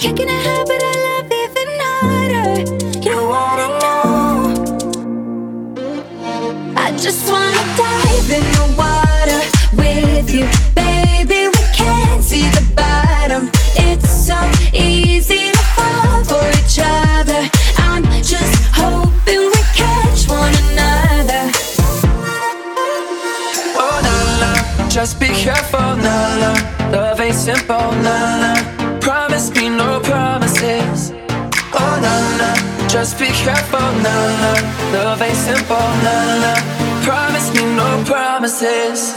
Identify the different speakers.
Speaker 1: Kicking I love even harder. You wanna know? I just wanna dive in the water with you.
Speaker 2: Simple, na na. Promise me no promises. Oh na na, just be careful, na na. Love ain't simple, na na. Promise me no promises.